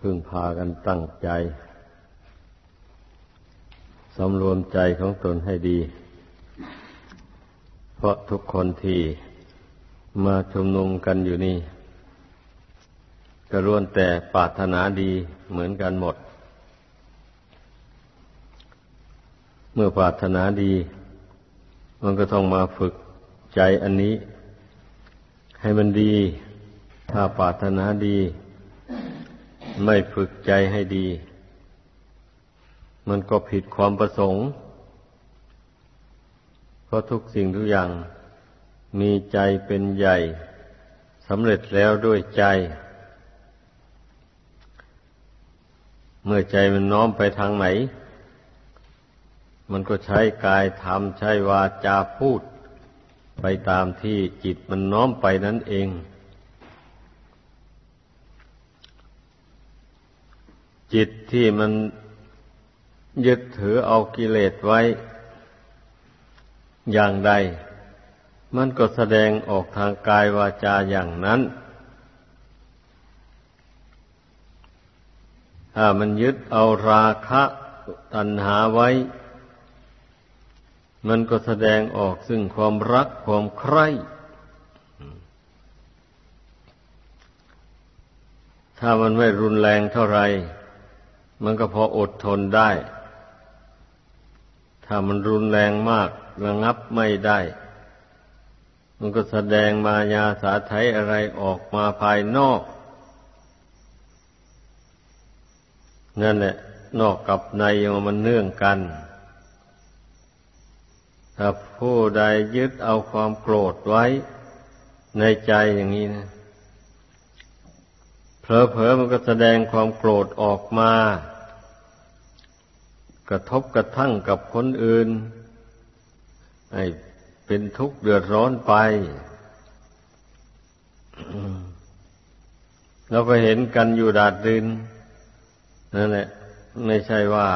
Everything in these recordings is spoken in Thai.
พึ่งพากันตั้งใจสำรวมใจของตนให้ดี เพราะทุกคนที่มาชุมนุมกันอยู่นี่ก็ล้วนแต่ปรารถนาดีเหมือนกันหมด เมื่อปรารถนาดี มันก็ต้องมาฝึกใจอันนี้ ให้มันดี ถ้าปรารถนาดี ไม่ฝึกใจให้ดี มันก็ผิดความประสงค์ เพราะทุกสิ่งทุกอย่างมีใจเป็นใหญ่สำเร็จแล้วด้วยใจ เมื่อใจมันน้อมไปทางไหน มันก็ใช้กายทำใช้วาจาพูด ไปตามที่จิตมันน้อมไปนั่นเอง จิตที่มันยึดถือเอากิเลสไว้ อย่างใด มันก็แสดงออกทางกายวาจาอย่างนั้น ถ้ามันยึดเอาราคะตัณหาไว้ มันก็แสดงออกซึ่งความรักความใคร่ ถ้ามันไม่รุนแรงเท่าไหร่ มันก็พออดทนได้ ถ้ามันรุนแรงมากระงับไม่ได้ มันก็แสดงมายาสาไทยอะไรออกมาภายนอก นั่นแหละ นอกกับในมันเนื่องกัน ถ้าผู้ใดยึดเอาความโกรธไว้ในใจอย่างนี้นะเผลอๆมันก็แสดงความโกรธออกมา ระทบกระทั่งกับคนอื่นไอ้เป็นทุกข์เดือดร้อนไป เราก็เห็นกันอยู่ดาดดินนั่นแหละ ไม่ใช่ว่า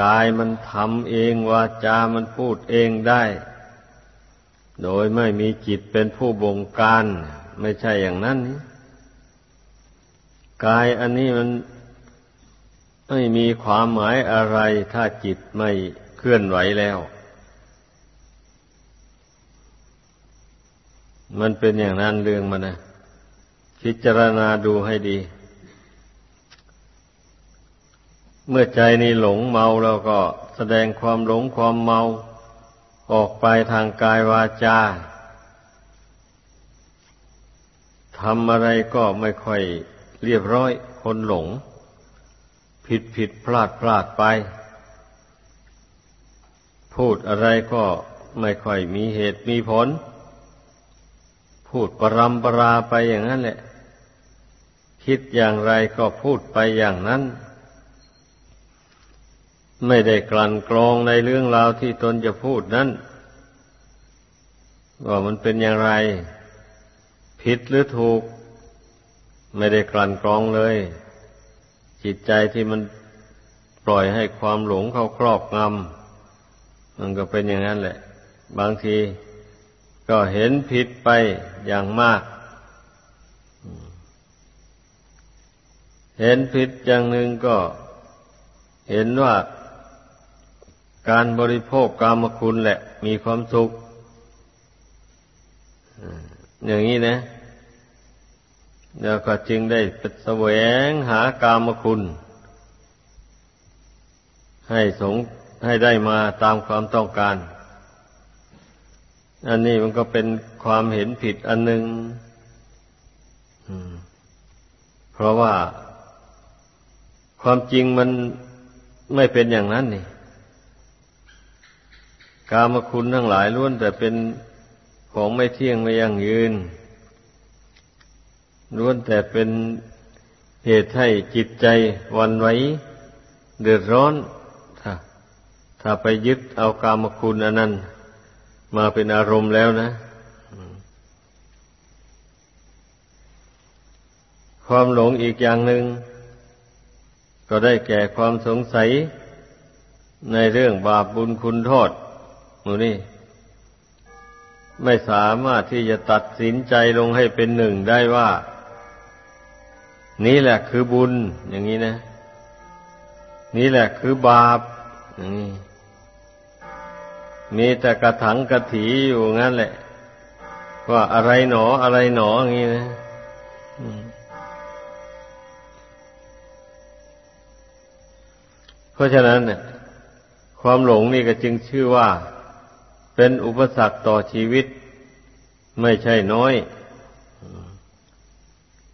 กายมันทำเองวาจามันพูดเองได้ โดยไม่มีจิตเป็นผู้บงการ ไม่ใช่อย่างนั้น กายอันนี้มัน ไม่มีความหมายอะไรถ้าจิตไม่เคลื่อนไหวแล้ว มันเป็นอย่างนั้นเรื่องมันนะพิจารณาดูให้ดี เมื่อใจนี้หลงเมาแล้วก็แสดงความหลงความเมา ออกไปทางกายวาจาทำอะไรก็ไม่ค่อยเรียบร้อยคนหลง ผิดผิดพลาดพลาดไป พูดอะไรก็ไม่ค่อยมีเหตุมีผล พูดปรำปราไปอย่างนั้นแหละ คิดอย่างไรก็พูดไปอย่างนั้น ไม่ได้กลั่นกรองในเรื่องราวที่ตนจะพูดนั้นว่ามันเป็นอย่างไร ผิดหรือถูก ไม่ได้กลั่นกรองเลย จิตใจที่มันปล่อยให้ความหลงเข้าครอบงำมันก็เป็นอย่างนั้นแหละ บางทีก็เห็นผิดไปอย่างมาก เห็นผิดอย่างหนึ่งก็เห็นว่าการบริโภคกามคุณแหละ มีความสุขอย่างนี้นะ แล้วก็จึงได้แสวงหากามคุณ ให้สงให้ได้มาตามความต้องการ อันนี้มันก็เป็นความเห็นผิดอันหนึ่งเพราะว่าความจริงมันไม่เป็นอย่างนั้นนี่ กามคุณทั้งหลายล้วนแต่เป็นของไม่เที่ยงไม่ยั่งยืน ล้วนแต่เป็นเหตุให้จิตใจวันไหวเดือดร้อนถ้าถ้าไปยึดเอากามคุณอันนั้น มาเป็นอารมณ์แล้วนะ ความหลงอีกอย่างหนึ่งก็ได้แก่ความสงสัยในเรื่องบาปบุญคุณโทษหมูนี่ ไม่สามารถที่จะตัดสินใจลงให้เป็นหนึ่งได้ว่า นี่แหละคือบุญอย่างนี้นะ นี่แหละคือบาปอย่างนี้มีแต่กระถังกระถีอยู่งั้นแหละ ว่าอะไรหนออะไรหนออย่างนี้นะเพราะฉะนั้นเนี่ยความหลงนี่ก็จึงชื่อว่า เป็นอุปสรรคต่อชีวิต ไม่ใช่น้อย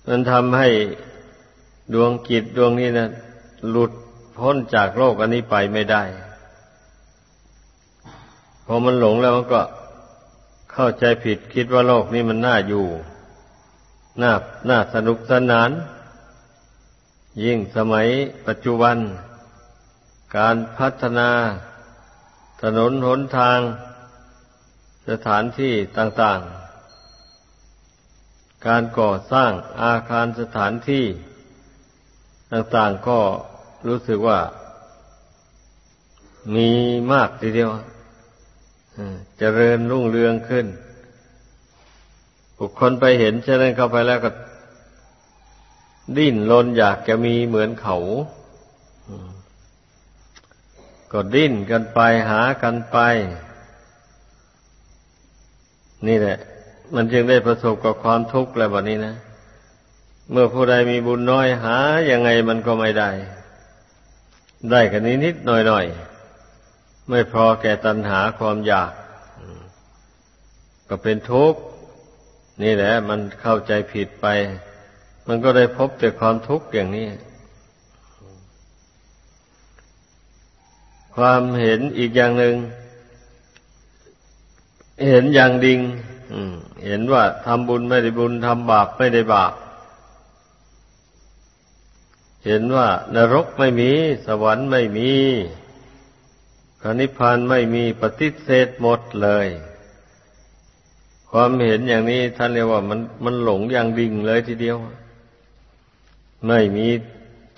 มันทำให้ ดวงกิจดวงนี้นะหลุดพ้นจากโลกอันนี้ไปไม่ได้ พอมันหลงแล้วมันก็เข้าใจผิดคิดว่าโลกนี้มันน่าอยู่ น่า น่าสนุกสนาน ยิ่งสมัยปัจจุบัน การพัฒนาถนนหนทาง สถานที่ต่าง ๆ การก่อสร้างอาคารสถานที่ ต่างๆก็รู้สึกว่า มีมากทีเดียวเจริญรุ่งเรืองขึ้น บุคคลไปเห็นเช่นนั้นเข้าไปแล้วก็ ดิ้นรนอยากจะมีเหมือนเขาก็ดิ้นกันไปหากันไป นี่แหละ มันจึงได้ประสบกับความทุกข์แล้วแบบนี้นะ เมื่อผู้ใดมีบุญน้อยหายังไงมันก็ไม่ได้ ได้กันนิดนิดหน่อยหน่อยไม่พอแก่ตัณหาความอยากก็เป็นทุกข์นี่แหละ มันเข้าใจผิดไป มันก็ได้พบแต่ความทุกข์อย่างนี้ ความเห็นอีกอย่างหนึ่งเห็นอย่างดิ่งเห็นว่าทำบุญไม่ได้บุญทำบาปไม่ได้บาป เห็นว่านรกไม่มี สวรรค์ไม่มีระนิพพานไม่มีปฏิเสธหมดเลย ความเห็นอย่างนี้ท่านเรียกว่ามันมันหลงอย่างดิ่งเลยทีเดียว ไม่มี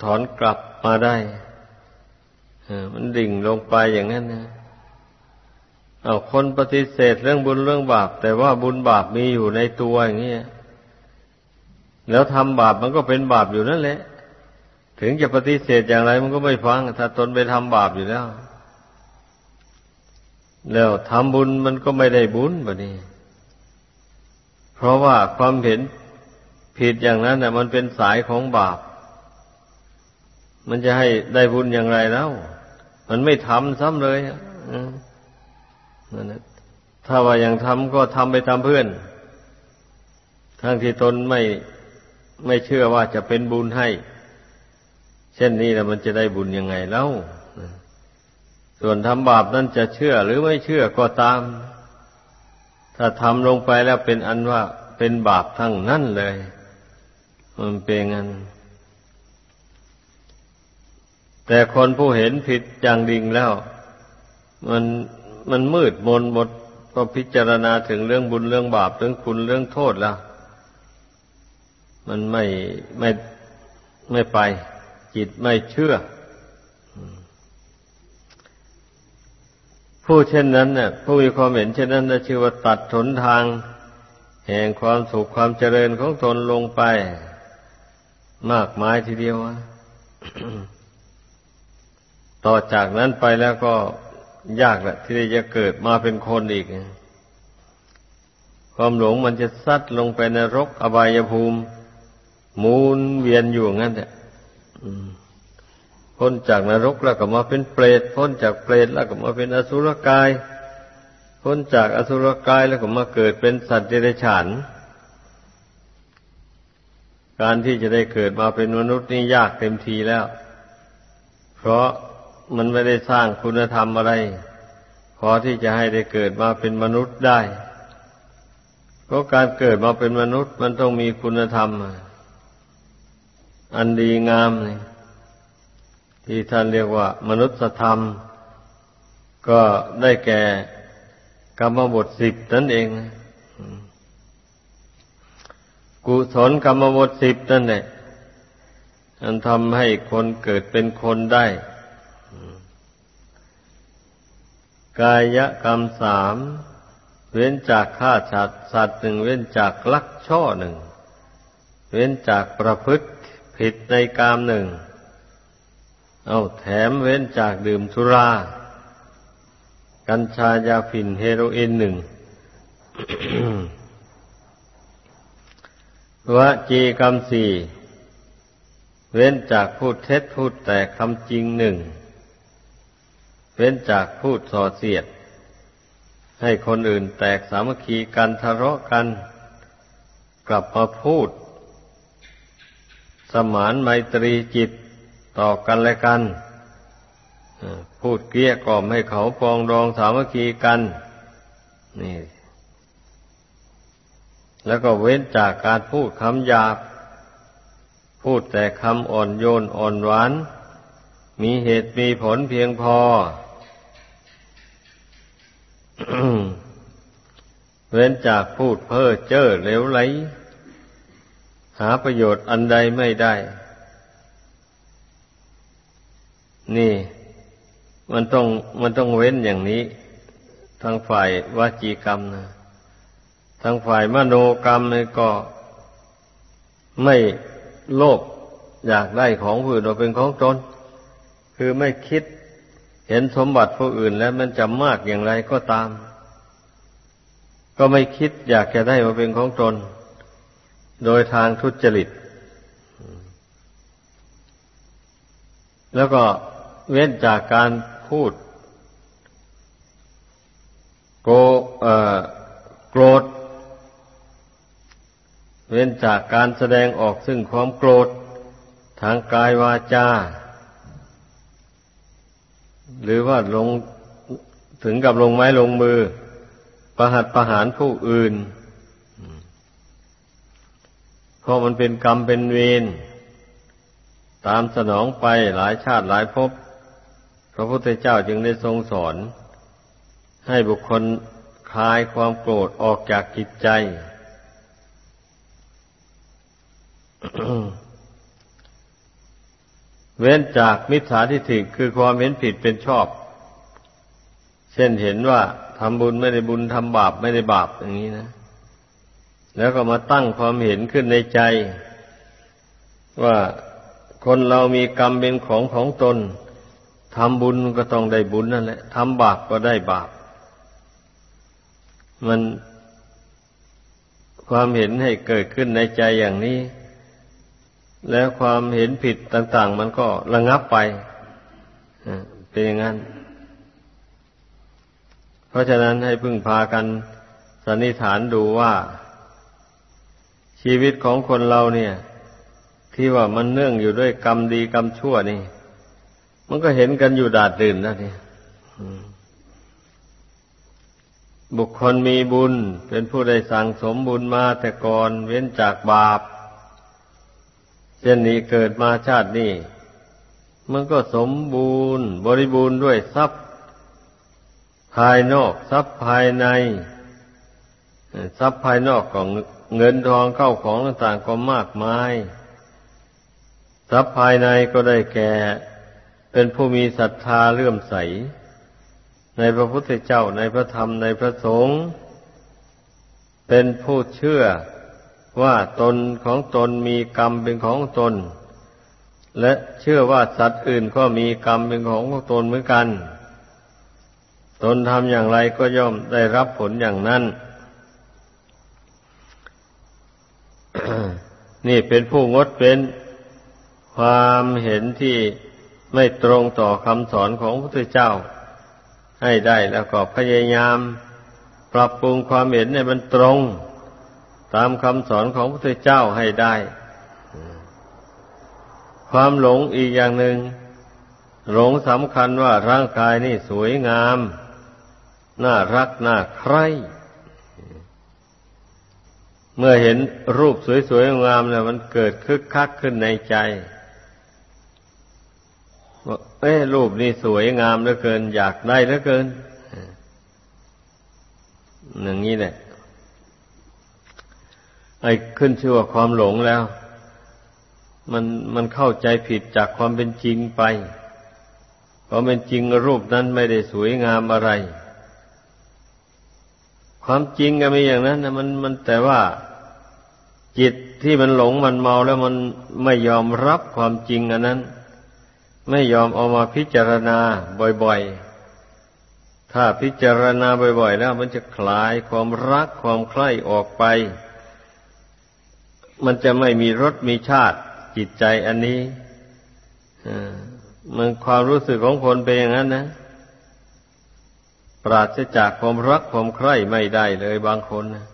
ถอนกลับมาได้มันดิ่งลงไปอย่างนั้นนะเอาคนปฏิเสธเรื่องบุญเรื่องบาป แต่ว่าบุญบาปมีอยู่ในตัวอย่างนี้แล้วทำบาปมันก็เป็นบาปอยู่นั่นแหละ ถึงจะปฏิเสธอย่างไรมันก็ไม่ฟัง ถ้าตนไปทำบาปอยู่แล้ว แล้วทำบุญมันก็ไม่ได้บุญแบบนี้ เพราะว่าความเห็นผิดอย่างนั้นน่ะ มันเป็นสายของบาป มันจะให้ได้บุญอย่างไรแล้ว มันไม่ทำซ้ำเลยนั่นแหละถ้าว่าย่างทำก็ทำไปตามเพื่อน ทั้งที่ตนไม่ไม่เชื่อว่าจะเป็นบุญให้ ช่นนี้แล้วมันจะได้บุญยังไงแล้วส่วนทำบาปนั้นจะเชื่อหรือไม่เชื่อก็ตาม ถ้าทำลงไปแล้วเป็นอันว่าเป็นบาปทั้งนั้นเลย มันเป็นงั้น แต่คนผู้เห็นผิดอย่างดิ่งแล้ว มันมันมืดมนหมดพอพิจารณาถึงเรื่องบุญเรื่องบาปเรื่องคุณเรื่องโทษแล้ว มันไม่ไม่ไม่ไป จิตไม่เชื่อ ผู้เช่นนั้นเนี่ยผู้มีความเห็นเช่นนั้นจะชื่อว่าตัดถนทาง แห่งความสุขความเจริญของตนลงไป มากมายทีเดียวต่อจากนั้นไปแล้วก็ยากแหละที่จะเกิดมาเป็นคนอีก ความหลงมันจะซัดลงไปในรกอบายภูมิ มูนเวียนอยู่งั้นแหละ พ้นจากนรกแล้วก็มาเป็นเปรต พ้นจากเปรตแล้วก็มาเป็นอสุรกาย พ้นจากอสุรกายแล้วก็มาเกิดเป็นสัตว์เดรัจฉาน การที่จะได้เกิดมาเป็นมนุษย์นี่ยากเต็มทีแล้ว เพราะมันไม่ได้สร้างคุณธรรมอะไร พอที่จะให้ได้เกิดมาเป็นมนุษย์ได้ เพราะการเกิดมาเป็นมนุษย์มันต้องมีคุณธรรมอั อันดีงามเลยที่ท่านเรียกว่า มนุษยธรรม ก็ได้แก่กรรมบทสิบนั่นเอง กุศลกรรมบทสิบนั่นแหละอันทำให้คนเกิดเป็นคนได้ กายกรรมสามเว้นจากฆ่าสัตว์สัตว์หนึ่งเว้นจากลักช่อหนึ่ง เว้นจากประพฤติ ผิดในกามหนึ่ง เอาแถมเว้นจากดื่มสุรา กัญชายาฝิ่นเฮโรอีนหนึ่งวจีกรรมสี่เว้นจากพูดเท็จพูดแต่คำจริงหนึ่ง เว้นจากพูดส่อเสียด ให้คนอื่นแตกสามัคคีกันทะเลาะกัน กลับมาพูด สมานไมตรีจิตต่อกันและกัน พูดเกลี้ยกล่อมให้เขาปองดองสามัคคีกัน นี่ แล้วก็เว้นจากการพูดคำหยาบ พูดแต่คำอ่อนโยนอ่อนหวาน มีเหตุมีผลเพียงพอ เว้นจากพูดเพ้อเจ้อเหลวไหล หาประโยชน์อันใดไม่ได้ นี่ มันต้องมันต้องเว้นอย่างนี้ ทางฝ่ายวาจีกรรมนะทางฝ่ายมโนกรรมนี่ก็ไม่โลภอยากได้ของผู้อื่นมาเป็นของตนคือไม่คิดเห็นสมบัติผู้อื่นแล้วมันจะมากอย่างไรก็ตาม ก็ไม่คิดอยากจะได้มาเป็นของตน โดยทางทุจริต แล้วก็เว้นจากการพูด โกโกรธ เว้นจากการแสดงออกซึ่งความโกรธ ทางกายวาจา หรือว่าลงถึงกับลงไม้ลงมือ ประหัตประหารผู้อื่น ราะมันเป็นกรรมเป็นเวรตามสนองไปหลายชาติหลายภพพระพุทธเจ้าจึงได้ทรงสอน ให้บุคคลคลายความโกรธออกจากจิตใจ เว้นจากมิจฉาทิฏฐิคือความเห็นผิดเป็นชอบ เช่นเห็นว่าทำบุญไม่ได้บุญทำบาปไม่ได้บาปอย่างนี้นะ แล้วก็มาตั้งความเห็นขึ้นในใจ ว่าคนเรามีกรรมเป็นของของตนทำบุญก็ต้องได้บุญนั่นแหละทำบาปก็ได้บาป มันความเห็นให้เกิดขึ้นในใจอย่างนี้ แล้วความเห็นผิดต่าง ๆ มันก็ระงับไปเป็นอย่างนั้น เพราะฉะนั้นให้พึ่งพากันสันนิษฐานดูว่า ชีวิตของคนเราเนี่ย ที่ว่ามันเนื่องอยู่ด้วยกรรมดีกรรมชั่วนี่ มันก็เห็นกันอยู่ดาดดื่นนะนี่บุคคลมีบุญ เป็นผู้ได้สั่งสมบุญมาแต่ก่อนเว้นจากบาปเช่นนี้เกิดมาชาตินี้ มันก็สมบูรณ์ บริบูรณ์ด้วยทรัพย์ ภายนอก ทรัพย์ภายใน ทรัพย์ภายนอกของ เงินทองเข้าของต่างๆก็มากมาย ทรัพย์ภายในก็ได้แก่ เป็นผู้มีศรัทธาเลื่อมใส ในพระพุทธเจ้าในพระธรรมในพระสงฆ์เป็นผู้เชื่อว่าตนของตนมีกรรมเป็นของตน และเชื่อว่าสัตว์อื่นก็มีกรรมเป็นของตนเหมือนกัน ตนทำอย่างไรก็ย่อมได้รับผลอย่างนั้น นี่เป็นผู้งดเป็นความเห็นที่ไม่ตรงต่อคำสอนของพระพุทธเจ้า ให้ได้แล้วก็พยายาม ปรับปรุงความเห็นในมันตรง ตามคำสอนของพระพุทธเจ้าให้ได้ ความหลงอีกอย่างหนึ่งหลงสำคัญว่าร่างกายนี่สวยงาม น่ารักน่าใคร่ เมื่อเห็นรูปสวยๆงามแล้วมันเกิดคึกคักขึ้นในใจว่าเอ้รูปนี่สวยงามเหลือเกิน อยากได้เหลือเกินอย่างนี้แหละไอ้ขึ้นชื่อว่าความหลงแล้ว มันมันเข้าใจผิดจากความเป็นจริงไปความเป็นจริงรูปนั้นไม่ได้สวยงามอะไร ความจริงก็มีอย่างนั้นนะมันมันแต่ว่า จิตที่มันหลงมันเมาแล้วมันไม่ยอมรับความจริงอันนั้น ไม่ยอมเอามาพิจารณาบ่อยๆ ถ้าพิจารณาบ่อย ๆ แล้วมันจะคลายความรักความใคร่ออกไป มันจะไม่มีรสมีชาติจิตใจอันนี้มันความรู้สึกของคนเป็นอย่างนั้นนะ ปราศจากความรักความใคร่ไม่ได้เลยบางคนนะ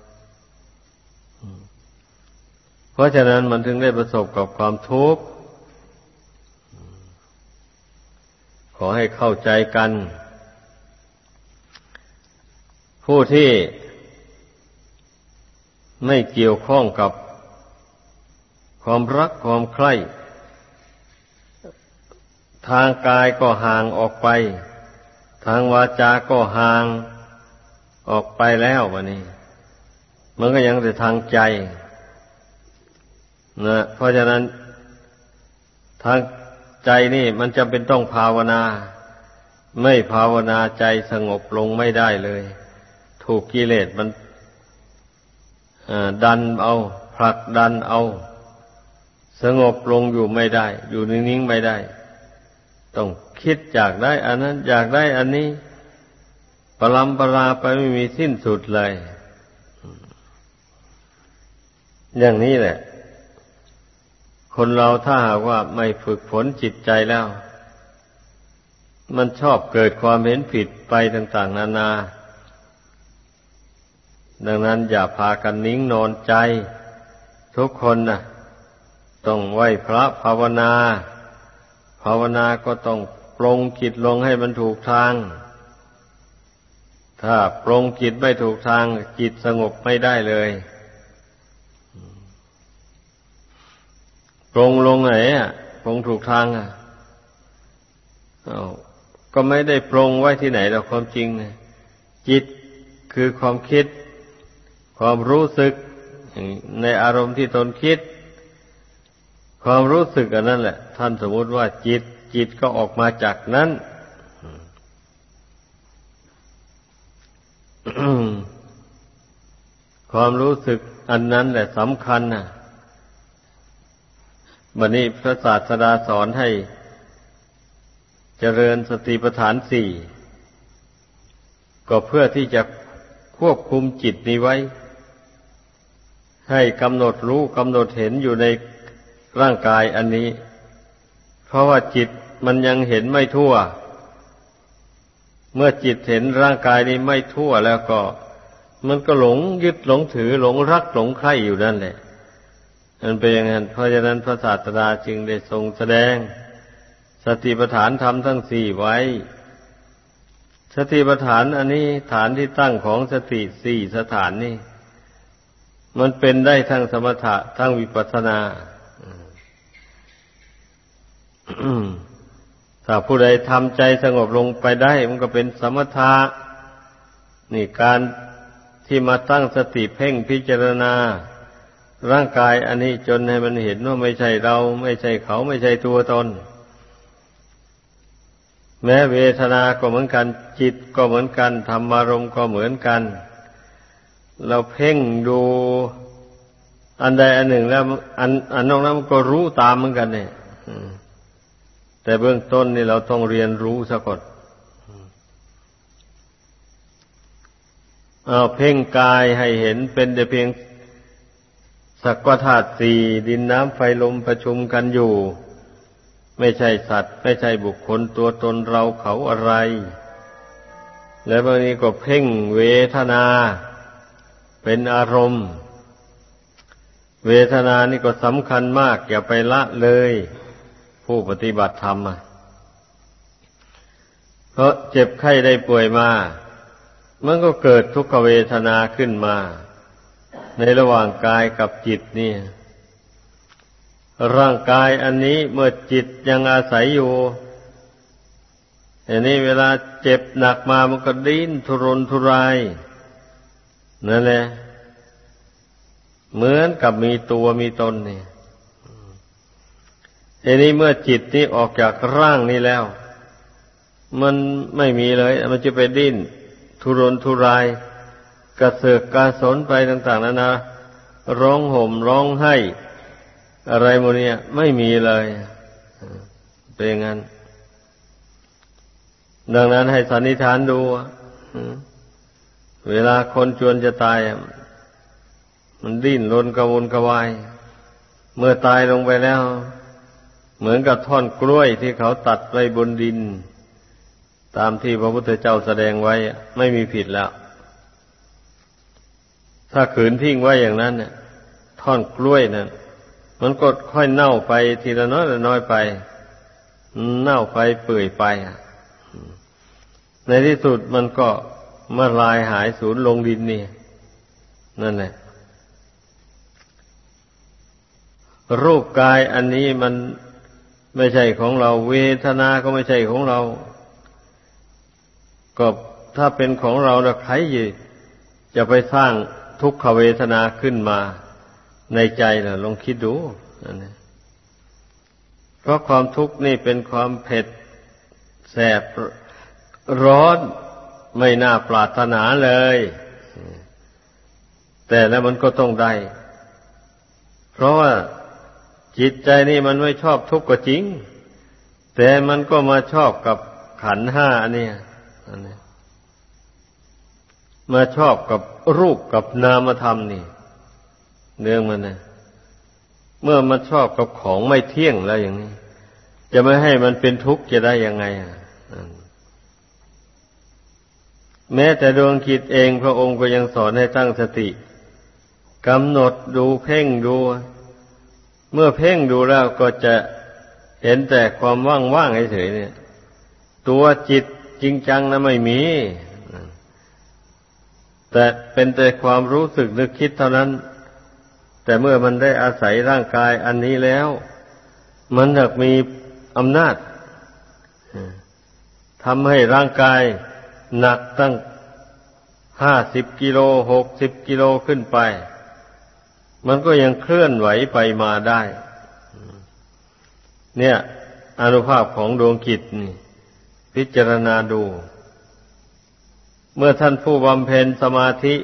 เพราะฉะนั้นมันถึงได้ประสบกับความทุกข์ ขอให้เข้าใจกัน ผู้ที่ไม่เกี่ยวข้องกับความรักความใคร่ ทางกายก็ห่างออกไป ทางวาจาก็ห่างออกไปแล้ววะนี่มันก็ยังแต่ทางใจ นะเพราะฉะนั้นทางใจนี่มันจำเป็นต้องภาวนา ไม่ภาวนาใจสงบลงไม่ได้เลย ถูกกิเลสมันดันเอาผลักดันเอา สงบลงอยู่ไม่ได้ อยู่นิ่งๆไม่ได้ ต้องคิดอยากได้ อันนั้นอยากได้อันนี้ปรำปราไปไม่มีสิ้นสุดเลย อย่างนี้แหละ คนเราถ้าหากว่าไม่ฝึกฝนจิตใจแล้ว มันชอบเกิดความเห็นผิดไปต่าง ๆ นานา ดังนั้นอย่าพากันนิ่งนอนใจ ทุกคนนะต้องไหวพระภาวนา ภาวนาก็ต้องปรงจิตลงให้มันถูกทาง ถ้าปรงจิตไม่ถูกทางจิตสงบไม่ได้เลย ปรงลงไหนอะปรงถูกทางอะก็ไม่ได้ปรงไว้ที่ไหนหรอกความจริงจิตคือความคิด ความรู้สึก ในอารมณ์ที่ตนคิด ความรู้สึกอันนั้นแหละ ท่านสมมติว่าจิต จิตก็ออกมาจากนั้นความรู้สึกอันนั้นแหละสำคัญนะ บันนี้พระศาสดาสอนให้เจริญสติปัฏฐานสี่ก็เพื่อที่จะควบคุมจิตนี้ไว้ ให้กำหนดรู้กำหนดเห็นอยู่ในร่างกายอันนี้ เพราะว่าจิตมันยังเห็นไม่ทั่ว เมื่อจิตเห็นร่างกายนี้ไม่ทั่วแล้วก็ มันก็หลงยึดหลงถือหลงรักหลงใคร่อยู่นั่นแหละ มันเป็นอย่างนั้นเพราะฉะนั้นพระศาสดาจึงได้ทรงแสดง สติปัฏฐานธรรมทั้งสี่ไว้ สติปัฏฐานอันนี้ฐานที่ตั้งของสติสี่สถานนี่มันเป็นได้ทั้งสมถะทั้งวิปัสสนาถ้าผู้ใดทำใจสงบลงไปได้ มันก็เป็นสมถะนี่การที่มาตั้งสติเพ่งพิจารณา ร่างกายอันนี้จนให้มันเห็นว่าไม่ใช่เรา ไม่ใช่เขาไม่ใช่ตัวตน แม้เวทนาก็เหมือนกัน จิตก็เหมือนกันธรรมารมก็เหมือนกัน เราเพ่งดูอันใดอันหนึ่งแล้ว อันอันนอกนั้นมันก็รู้ตามเหมือนกันเนี่ยแต่เบื้องต้นนี่เราต้องเรียนรู้สะกดเอาเพ่งกายให้เห็นเป็นแต่เพียง สักว่าธาตุสี่ดินน้ำไฟลมประชุมกันอยู่ ไม่ใช่สัตว์ ไม่ใช่บุคคลตัวตนเราเขาอะไร และบางนี้ก็เพ่งเวทนา เป็นอารมณ์ เวทนานี่ก็สำคัญมาก อย่าไปละเลย ผู้ปฏิบัติธรรมเพราะเจ็บไข้ได้ป่วยมา มันก็เกิดทุกขเวทนาขึ้นมา ในระหว่างกายกับจิตนี่ร่างกายอันนี้เมื่อจิตยังอาศัยอยู่อันนี้เวลาเจ็บหนักมามันก็ดิ้นทุรนทุรายนั่นแหละเหมือนกับมีตัวมีตนนี่อันนี้เมื่อจิตนี้ออกจากร่างนี้แล้ว มันไม่มีเลย มันจะไปดิ้นทุรนทุราย กระเสือกกระสนไปต่าง ๆนานาร้องห่มร้องไห้ อะไรโมเนี่ยไม่มีเลยเป็นงั้น ดังนั้นให้สันนิษฐานดูเวลาคนจวนจะตาย มันดิ้นรนกระวนกระวาย เมื่อตายลงไปแล้ว เหมือนกับท่อนกล้วยที่เขาตัดไว้บนดิน ตามที่พระพุทธเจ้าแสดงไว้ ไม่มีผิดแล้ว ถ้าขืนทิ้งไว้อย่างนั้นเนี่ยท่อนกล้วยนั้นมันก็ค่อยเน่าไปทีละน้อยละน้อยไป เน่าไปเปื่อยไปในที่สุดมันก็มาลายหายสูญลงดินนี่นั่นแหละรูปกายอันนี้มันไม่ใช่ของเรา เวทนาก็ไม่ใช่ของเรา ก็ถ้าเป็นของเราแล้วใครจะไปสร้าง ทุกขเวทนาขึ้นมาในใจล่ะลองคิดดูนเพราะความทุกข์นี่เป็นความเผ็ดแสบร้อนไม่น่าปรารถนาเลย แต่แล้วมันก็ต้องได้ เพราะว่าจิตใจนี่มันไม่ชอบทุกข์ก็จริง แต่มันก็มาชอบกับขันห้าเนี่ย มาชอบกับรูปกับนามธรรมนี่เรื่องมันนะเมื่อมันชอบกับของไม่เที่ยงแล้วอย่างนี้ จะไม่ให้มันเป็นทุกข์จะได้ยังไงอะแม้แต่ดวงคิดเองพระองค์ก็ยังสอนให้ตั้งสติกำหนดดูเพ่งดู เมื่อเพ่งดูแล้วก็จะเห็นแต่ความว่างๆเฉยๆเนี่ย ตัวจิตจริงจังนะไม่มี แต่เป็นแต่ความรู้สึกนึกคิดเท่านั้น แต่เมื่อมันได้อาศัยร่างกายอันนี้แล้ว มันจะมีอำนาจทำให้ร่างกายหนักตั้งห้าสิบกิโลหกสิบกิโลขึ้นไป มันก็ยังเคลื่อนไหวไปมาได้ เนี่ยอนุภาพของดวงกิจนี่ พิจารณาดู เมื่อท่านผู้บำเพ็ญสมาธิ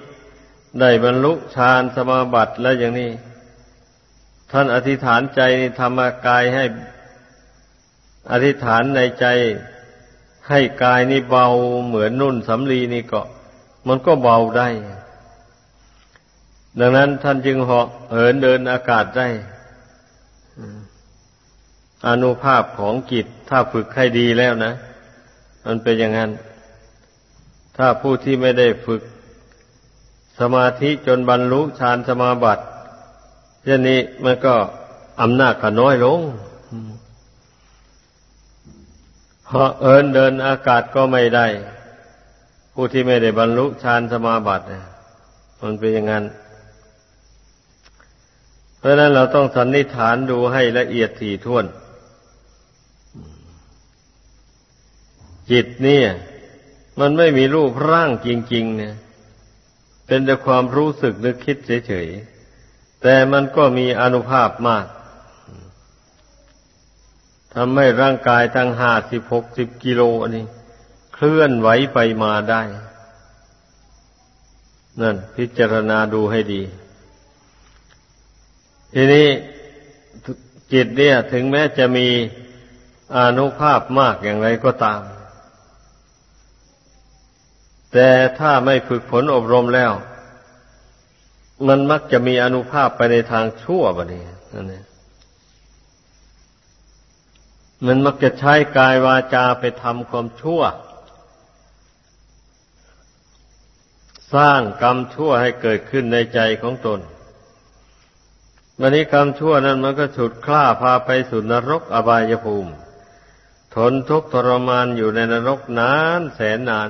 ได้บรรลุฌานสมาบัติแล้วอย่างนี้ ท่านอธิษฐานใจทำากายให้ อธิษฐานในใจให้กายนี่เบาเหมือนนุ่นสำลีนี่ก็ มันก็เบาได้ ดังนั้นท่านจึงเหาะเหินเดินอากาศได้อนุภาพของกิจถ้าฝึกให้ดีแล้วนะ มันเป็นอย่างนั้น ถ้าผู้ที่ไม่ได้ฝึก สมาธิจนบรรลุฌานสมาบัติเช่นนี้มันก็อำนาจก็น้อยลงเพราะเอินเดินอากาศก็ไม่ได้ ผู้ที่ไม่ได้บรรลุฌานสมาบัติมันเป็นอย่างนั้น เพราะนั้นเราต้องสันนิษฐานดูให้ละเอียดถี่ถ้วน จิตนี่ มันไม่มีรูปร่างจริง ๆ เนี่ย เป็นแต่ความรู้สึกนึกคิดเฉยๆ แต่มันก็มีอนุภาพมากทำให้ร่างกายทั้งห้าสิบหกสิบกิโลอันนี้เคลื่อนไหวไปมาได้ นั่น พิจารณาดูให้ดี ทีนี้จิตเนี่ย ถึงแม้จะมีอนุภาพมากอย่างไรก็ตาม แต่ถ้าไม่ฝึกฝนอบรมแล้ว มันมักจะมีอนุภาพไปในทางชั่วบะนี่นั่นเองมันมักจะใช้กายวาจาไปทำความชั่ว สร้างกรรมชั่วให้เกิดขึ้นในใจของตนวันนี้กรรมชั่วนั้นมันก็ฉุดคล้าพาไปสู่นรกอบายภูมิ ทนทุกข์ทรมานอยู่ในนรกนานแสนนานาน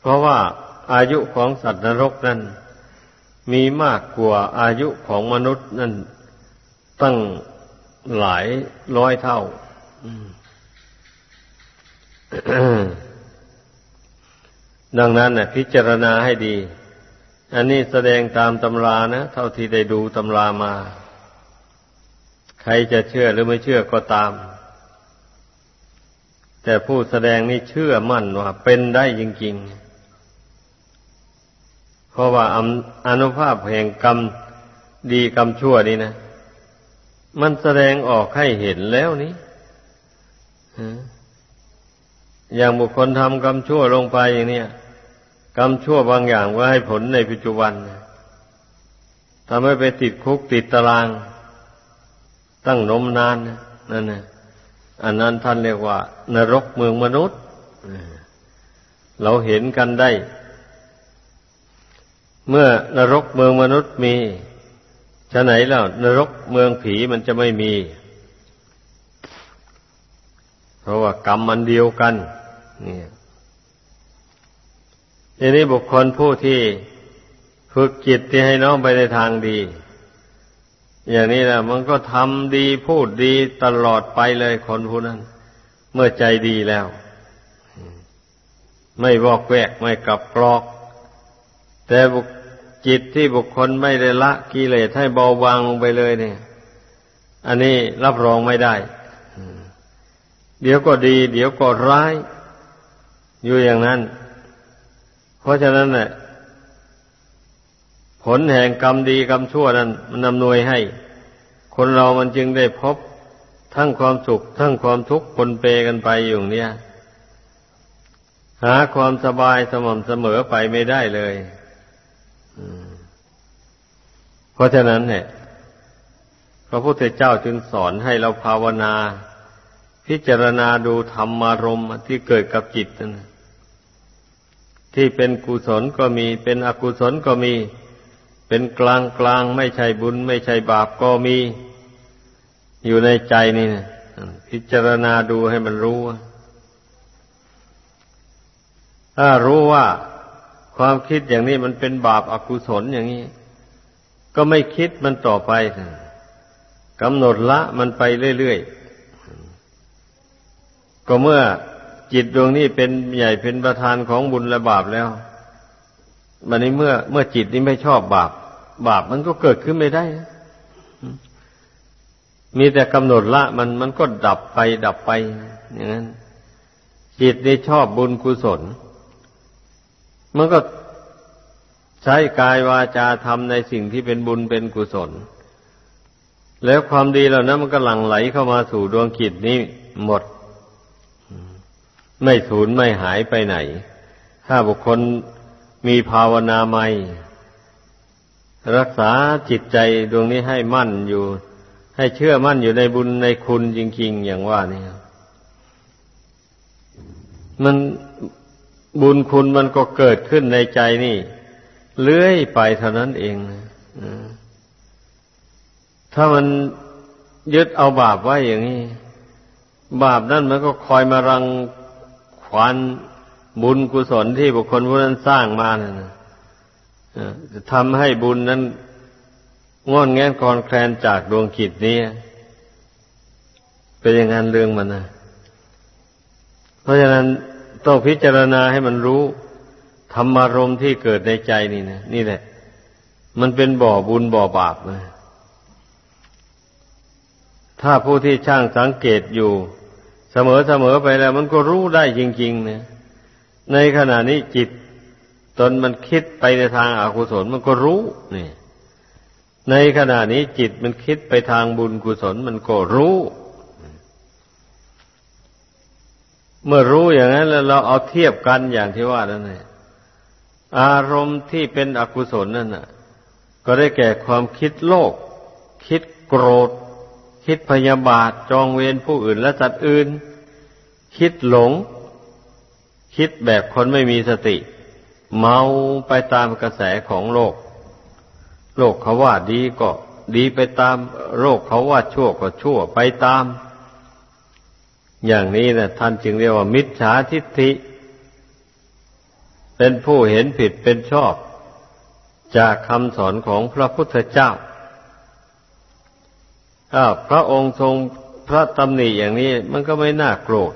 เพราะว่าอายุของสัตว์นรกนั้น มีมากกว่าอายุของมนุษย์นั่นตั้งหลายร้อยเท่าดังนั้นนะพิจารณาให้ดี อันนี้แสดงตามตำรานะ เท่าที่ได้ดูตำรามา ใครจะเชื่อหรือไม่เชื่อก็ตาม แต่ผู้แสดงนี่เชื่อมั่นว่าเป็นได้จริง ๆ เพราะว่าอนุภาพแห่งกรรมดีกรรมชั่วนี่นะ มันแสดงออกให้เห็นแล้วนี้อย่างบุคคลทำกรรมชั่วลงไปอย่างนี้กรรมชั่วบางอย่างก็ให้ผลในปัจจุบันทำให้ไปติดคุกติดตาราง ตั้งนมนานนั่นนะอันนั้นท่านเรียกว่า นรกเมืองมนุษย์เราเห็นกันได้ เมื่อนรกเมืองมนุษย์มีฉะไหนแล้วนรกเมืองผีมันจะไม่มี เพราะว่ากรรมมันเดียวกันนี่ทีนี้บุคคลผู้ที่ฝึกจิตที่ให้น้องไปในทางดี อย่างนี้แหละมันก็ทำดีพูดดีตลอดไปเลยคนผู้นั้น เมื่อใจดีแล้ว ไม่บอกแวกไม่กลับกรอก แต่จิตที่บุคคลไม่ได้ละกิเลสให้เบาบางลงไปเลยเนี่ย อันนี้รับรองไม่ได้ เดี๋ยวก็ดี เดี๋ยวก็ร้าย อยู่อย่างนั้น เพราะฉะนั้นเนี่ยผลแห่งกรรมดีกรรมชั่วนั้น มันนำนวยให้ คนเรามันจึงได้พบทั้งความสุข ทั้งความทุกข์ปนเปกันไปอยู่เนี่ย หาความสบายสม่ำเสมอไปไม่ได้เลย เพราะฉะนั้นเนี่ย พระพุทธเจ้าจึงสอนให้เราภาวนา พิจารณาดูธรรมารมณ์ที่เกิดกับจิตนะที่เป็นกุศลก็มี เป็นอกุศลก็มี เป็นกลางกลางไม่ใช่บุญ ไม่ใช่บาปก็มี อยู่ในใจนี่นะพิจารณาดูให้มันรู้ถ้ารู้ว่า ความคิดอย่างนี้มันเป็นบาปอากุศลอย่างนี้ ก็ไม่คิดมันต่อไปกำหนดละมันไปเรื่อยๆ ก็เมื่อจิตดวงนี้เป็นใหญ่เป็นประธานของบุญและบาปแล้วมันนี้เมื่อเมื่อจิตนี้ไม่ชอบบาป บาปมันก็เกิดขึ้นไม่ได้ มีแต่กำหนดละมันมันก็ดับไปดับไป อย่างนั้น จิตนี้ชอบบุญกุศล มันก็ใช้กายวาจาทำในสิ่งที่เป็นบุญเป็นกุศล แล้วความดีเหล่านั้นมันก็หลั่งไหลเข้ามาสู่ดวงขิดนี้หมด ไม่สูญไม่หายไปไหน ถ้าบุคคลมีภาวนาใหม่รักษาจิตใจดวงนี้ให้มั่นอยู่ ให้เชื่อมั่นอยู่ในบุญในคุณจริง ๆ อย่างว่านี่มัน บุญคุณมันก็เกิดขึ้นในใจนี่ เลื่อยไปเท่านั้นเองถ้ามันยึดเอาบาปไว้อย่างนี้ บาปนั่นมันก็คอยมารังขวานบุญกุศลที่บุคคลผู้นั้นสร้างมานะ่ะจะทำให้บุญนั้นงอนแงนคอนแคลนจากดวงขิดนี้เป็นอย่างนั้นเรื่องมันนะเพราะฉะนั้น ต้องพิจารณาให้มันรู้ธรรมารมที่เกิดในใจนี่นะนี่แหละ มันเป็นบ่อบุญบ่อบาปนะถ้าผู้ที่ช่างสังเกตอยู่ เสมอเสมอไปแล้ว มันก็รู้ได้จริง ๆ นะ ในขณะนี้จิตตนมันคิดไปในทางอากุศลมันก็รู้นี่ในขณะนี้จิตมันคิดไปทางบุญกุศลมันก็รู้ เมื่อรู้อย่างนั้นแล้วเราเอาเทียบกันอย่างที่ว่านั่นเองอารมณ์ที่เป็นอกุศลนั่นน่ะ ก็ได้แก่ความคิดโลภคิดโกรธ คิดพยาบาทจองเวรผู้อื่นและสัตว์อื่น คิดหลง คิดแบบคนไม่มีสติ เมาไปตามกระแสของโลก โลกเขาว่าดีก็ดีไปตาม โลกเขาว่าชั่วก็ชั่วไปตาม อย่างนี้นะท่านจึงเรียกว่า มิจฉาทิฏฐิ เป็นผู้เห็นผิดเป็นชอบ จากคำสอนของพระพุทธเจ้า ถ้าพระองค์ทรงพระตำหนิอย่างนี้มันก็ไม่น่าโกรธ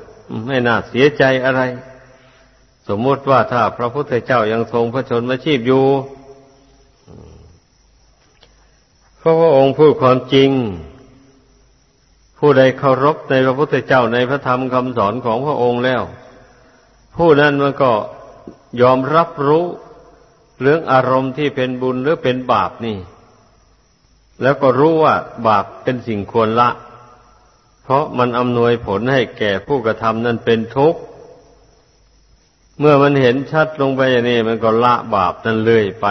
ไม่น่าเสียใจอะไร สมมติว่าถ้าพระพุทธเจ้ายังทรงพระชนมาชีพอยู่พระพระองค์พูดความจริง ผู้ใดเคารพในพระพุทธเจ้าในพระธรรมคำสอนของพระองค์แล้ว ผู้นั้นมันก็ยอมรับรู้เรื่องอารมณ์ที่เป็นบุญหรือเป็นบาปนี่ แล้วก็รู้ว่าบาปเป็นสิ่งควรละ เพราะมันอำนวยผลให้แก่ผู้กระทำนั้นเป็นทุกข์ เมื่อมันเห็นชัดลงไปอย่างนี้มันก็ละบาปนั้นเลื่อยไป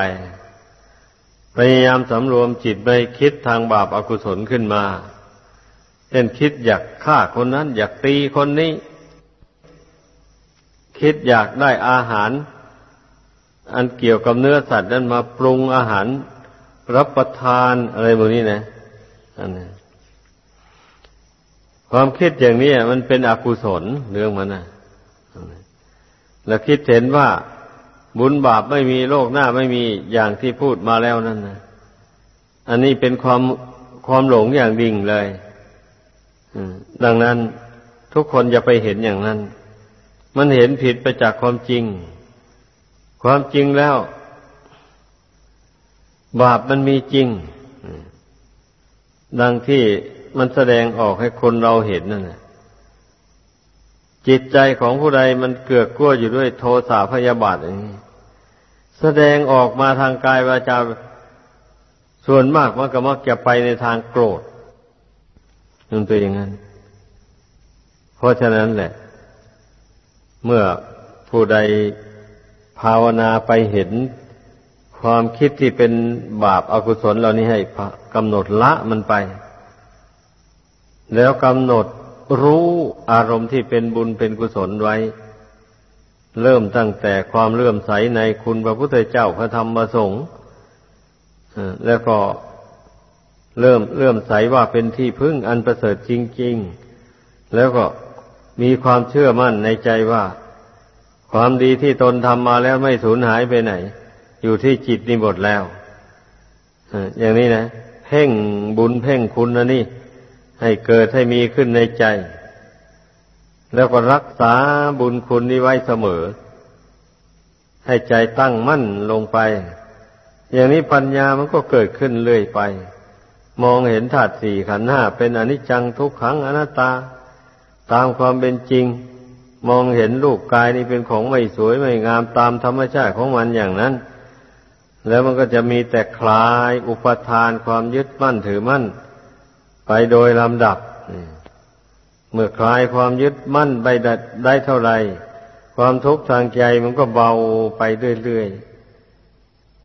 พยายามสำรวมจิตไม่คิดทางบาปอากุศลขึ้นมา ช่นคิดอยากฆ่าคนนั้น อยากตีคนนี้ คิดอยากได้อาหาร อันเกี่ยวกับเนื้อสัตว์นั้นมาปรุงอาหาร รับประทานอะไรพวกนี้นะอันนี้ความคิดอย่างนี้มันเป็นอกุศลเรื่องมันนะแล้วคิดเห็นว่าบุญบาปไม่มีโลกหน้าไม่มีอย่างที่พูดมาแล้วนั่นนะอันนี้เป็นความความหลงอย่างดิ่งเลย ดังนั้นทุกคนอย่าไปเห็นอย่างนั้น มันเห็นผิดไปจากความจริง ความจริงแล้ว บาปมันมีจริง ดังที่มันแสดงออกให้คนเราเห็นนั่นแหละจิตใจของผู้ใดมันเกือกกลัวอยู่ด้วยโทสะพยาบาทอย่างนี้แสดงออกมาทางกายวาจาส่วนมากมันก็มักจะไปในทางโกรธ นั่นตัวอย่างนั้น เพราะฉะนั้นแหละ เมื่อผู้ใดภาวนาไปเห็นความคิดที่เป็นบาปอากุศลเหล่านี้ให้กำหนดละมันไป แล้วกำหนดรู้อารมณ์ที่เป็นบุญเป็นกุศลไว้ เริ่มตั้งแต่ความเลื่อมใสในคุณพระพุทธเจ้าพระธรรมพระสงฆ์แล้วก็ เริ่มเลื่อมใสว่าเป็นที่พึ่งอันประเสริฐจริง ๆ แล้วก็มีความเชื่อมั่นในใจว่า ความดีที่ตนทำมาแล้วไม่สูญหายไปไหน อยู่ที่จิตนี่หมดแล้วอย่างนี้นะเพ่งบุญเพ่งคุณนะนี่ ให้เกิดให้มีขึ้นในใจ แล้วก็รักษาบุญคุณนี้ไว้เสมอ ให้ใจตั้งมั่นลงไป อย่างนี้ปัญญามันก็เกิดขึ้นเรื่อยไป มองเห็นธาตุสี่ขันธ์ห้าเป็นอนิจจังทุกขังอนัตตา ตามความเป็นจริง มองเห็นรูปกายนี่เป็นของไม่สวยไม่งามตามธรรมชาติของมันอย่างนั้น แล้วมันก็จะมีแต่คลายอุปทานความยึดมั่นถือมั่น ไปโดยลำดับ เมื่อคลายความยึดมั่นไปได้เท่าไรความทุกข์ทางใจมันก็เบาไปเรื่อยๆ